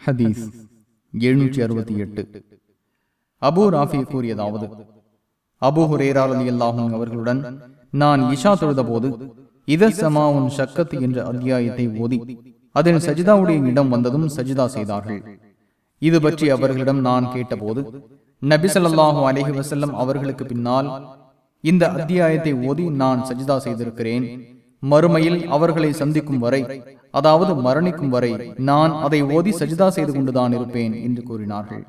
ஹதீஸ் எழுநூற்றி அறுபத்தி எட்டு. அபு ராஃபி கூறியதாவது அபு ஹுரேராலி அல்லாஹும் அவர்களுடன் நான் இஷா தொழுத போது இத சமாவுன் சக்கத் என்ற அத்தியாயத்தை ஓதி அதில் சஜிதாவுடைய இடம் வந்ததும் சஜிதா செய்தார்கள். இது பற்றி அவர்களிடம் நான் கேட்டபோது நபிசல்லாஹு அலஹி வசல்லம் அவர்களுக்கு பின்னால் இந்த அத்தியாயத்தை ஓதி நான் சஜிதா செய்திருக்கிறேன். மறுமையில் அவர்களை சந்திக்கும் வரை அதாவது மரணிக்கும் வரை நான் அதை ஓதி சஜிதா செய்து கொண்டுதான் இருப்பேன் என்று கூறினார்கள்.